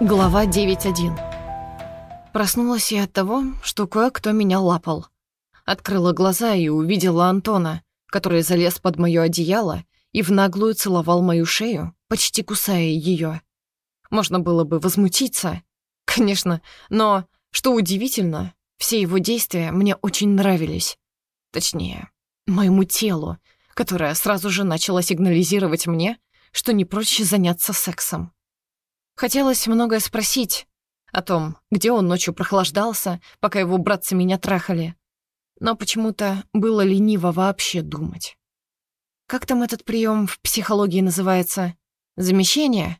Глава 9.1 Проснулась я от того, что кое-кто меня лапал. Открыла глаза и увидела Антона, который залез под моё одеяло и в наглую целовал мою шею, почти кусая её. Можно было бы возмутиться, конечно, но, что удивительно, все его действия мне очень нравились. Точнее, моему телу, которое сразу же начало сигнализировать мне, что не проще заняться сексом. Хотелось многое спросить о том, где он ночью прохлаждался, пока его братцы меня трахали. Но почему-то было лениво вообще думать. Как там этот прием в психологии называется? Замещение?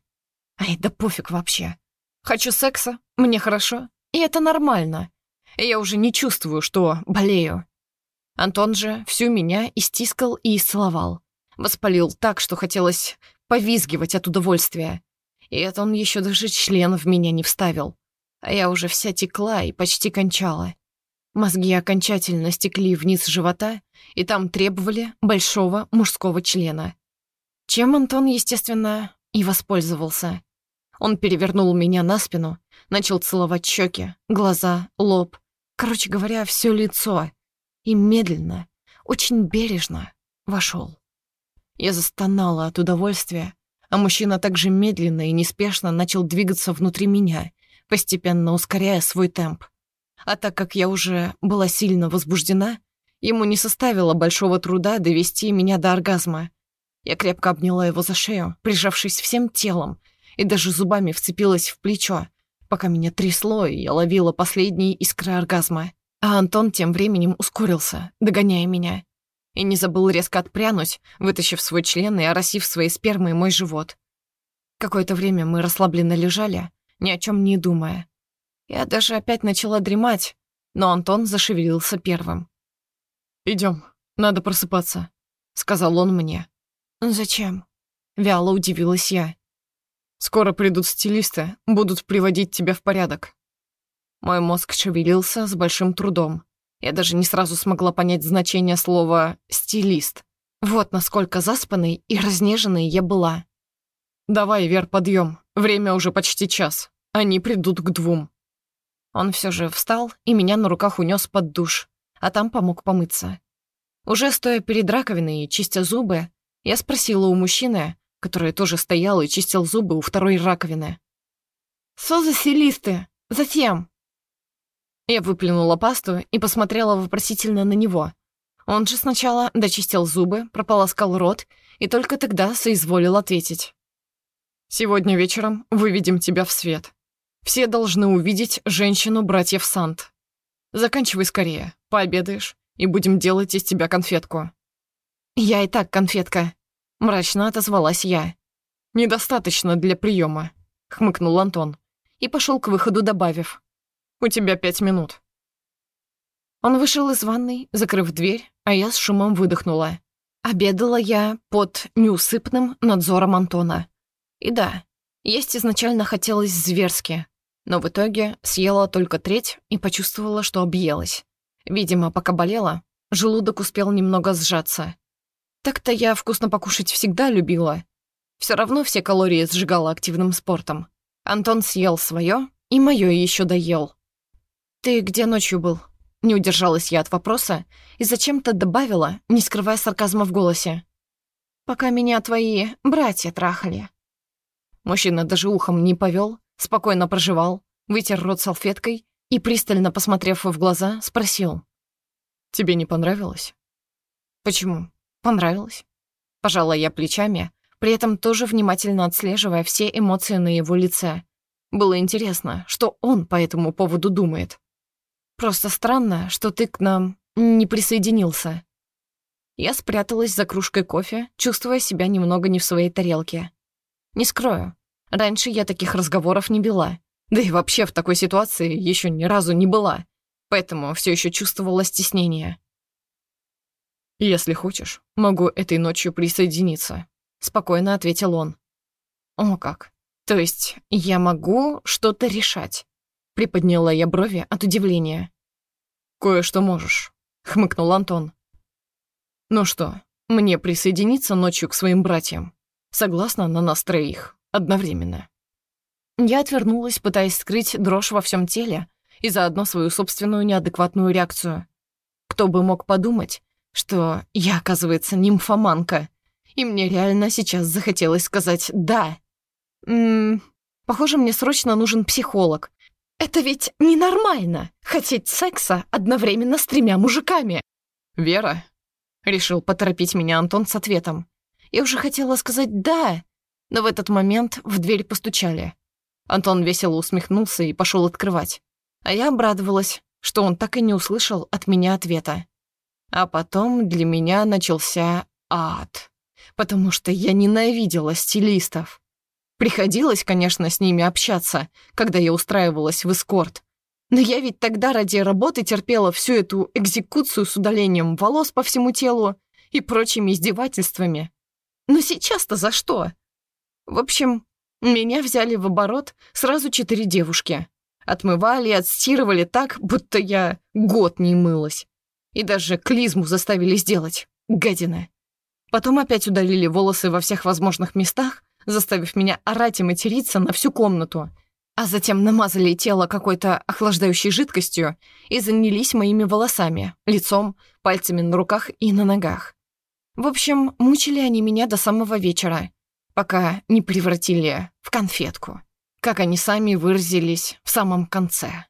Ай, да пофиг вообще. Хочу секса, мне хорошо, и это нормально. Я уже не чувствую, что болею. Антон же всю меня истискал и исцеловал. Воспалил так, что хотелось повизгивать от удовольствия. И это он еще даже член в меня не вставил. А я уже вся текла и почти кончала. Мозги окончательно стекли вниз живота, и там требовали большого мужского члена. Чем Антон, естественно, и воспользовался. Он перевернул меня на спину, начал целовать щеки, глаза, лоб, короче говоря, все лицо. И медленно, очень бережно вошел. Я застонала от удовольствия, а мужчина также медленно и неспешно начал двигаться внутри меня, постепенно ускоряя свой темп. А так как я уже была сильно возбуждена, ему не составило большого труда довести меня до оргазма. Я крепко обняла его за шею, прижавшись всем телом, и даже зубами вцепилась в плечо, пока меня трясло, и я ловила последние искры оргазма. А Антон тем временем ускорился, догоняя меня и не забыл резко отпрянуть, вытащив свой член и оросив своей спермой мой живот. Какое-то время мы расслабленно лежали, ни о чем не думая. Я даже опять начала дремать, но Антон зашевелился первым. Идем, надо просыпаться», — сказал он мне. «Зачем?» — вяло удивилась я. «Скоро придут стилисты, будут приводить тебя в порядок». Мой мозг шевелился с большим трудом. Я даже не сразу смогла понять значение слова «стилист». Вот насколько заспанной и разнеженной я была. «Давай, Вер, подъем. Время уже почти час. Они придут к двум». Он все же встал и меня на руках унес под душ, а там помог помыться. Уже стоя перед раковиной и чистя зубы, я спросила у мужчины, который тоже стоял и чистил зубы у второй раковины. «Со за селисты? Затем?» Я выплюнула пасту и посмотрела вопросительно на него. Он же сначала дочистил зубы, прополоскал рот и только тогда соизволил ответить. «Сегодня вечером выведем тебя в свет. Все должны увидеть женщину братьев Сант. Заканчивай скорее, пообедаешь, и будем делать из тебя конфетку». «Я и так конфетка», — мрачно отозвалась я. «Недостаточно для приема», — хмыкнул Антон и пошел к выходу, добавив. У тебя пять минут». Он вышел из ванной, закрыв дверь, а я с шумом выдохнула. Обедала я под неусыпным надзором Антона. И да, есть изначально хотелось зверски, но в итоге съела только треть и почувствовала, что объелась. Видимо, пока болела, желудок успел немного сжаться. Так-то я вкусно покушать всегда любила. Все равно все калории сжигала активным спортом. Антон съел свое, и мое еще доел. «Ты где ночью был?» Не удержалась я от вопроса и зачем-то добавила, не скрывая сарказма в голосе. «Пока меня твои братья трахали». Мужчина даже ухом не повел, спокойно проживал, вытер рот салфеткой и, пристально посмотрев в глаза, спросил. «Тебе не понравилось?» «Почему? Понравилось?» Пожала я плечами, при этом тоже внимательно отслеживая все эмоции на его лице. Было интересно, что он по этому поводу думает. Просто странно, что ты к нам не присоединился». Я спряталась за кружкой кофе, чувствуя себя немного не в своей тарелке. Не скрою, раньше я таких разговоров не вела, да и вообще в такой ситуации еще ни разу не была, поэтому все еще чувствовала стеснение. «Если хочешь, могу этой ночью присоединиться», — спокойно ответил он. «О как! То есть я могу что-то решать?» Приподняла я брови от удивления. «Кое-что можешь», — хмыкнул Антон. «Ну что, мне присоединиться ночью к своим братьям? Согласна на нас троих, одновременно?» Я отвернулась, пытаясь скрыть дрожь во всем теле и заодно свою собственную неадекватную реакцию. Кто бы мог подумать, что я, оказывается, нимфоманка, и мне реально сейчас захотелось сказать «да». Ммм, похоже, мне срочно нужен психолог. Это ведь ненормально — хотеть секса одновременно с тремя мужиками. «Вера?» — решил поторопить меня Антон с ответом. Я уже хотела сказать «да», но в этот момент в дверь постучали. Антон весело усмехнулся и пошел открывать. А я обрадовалась, что он так и не услышал от меня ответа. А потом для меня начался ад, потому что я ненавидела стилистов. Приходилось, конечно, с ними общаться, когда я устраивалась в эскорт. Но я ведь тогда ради работы терпела всю эту экзекуцию с удалением волос по всему телу и прочими издевательствами. Но сейчас-то за что? В общем, меня взяли в оборот сразу четыре девушки. Отмывали и отстирывали так, будто я год не мылась. И даже клизму заставили сделать. Гадины. Потом опять удалили волосы во всех возможных местах, заставив меня орать и материться на всю комнату. А затем намазали тело какой-то охлаждающей жидкостью и занялись моими волосами, лицом, пальцами на руках и на ногах. В общем, мучили они меня до самого вечера, пока не превратили в конфетку, как они сами выразились в самом конце.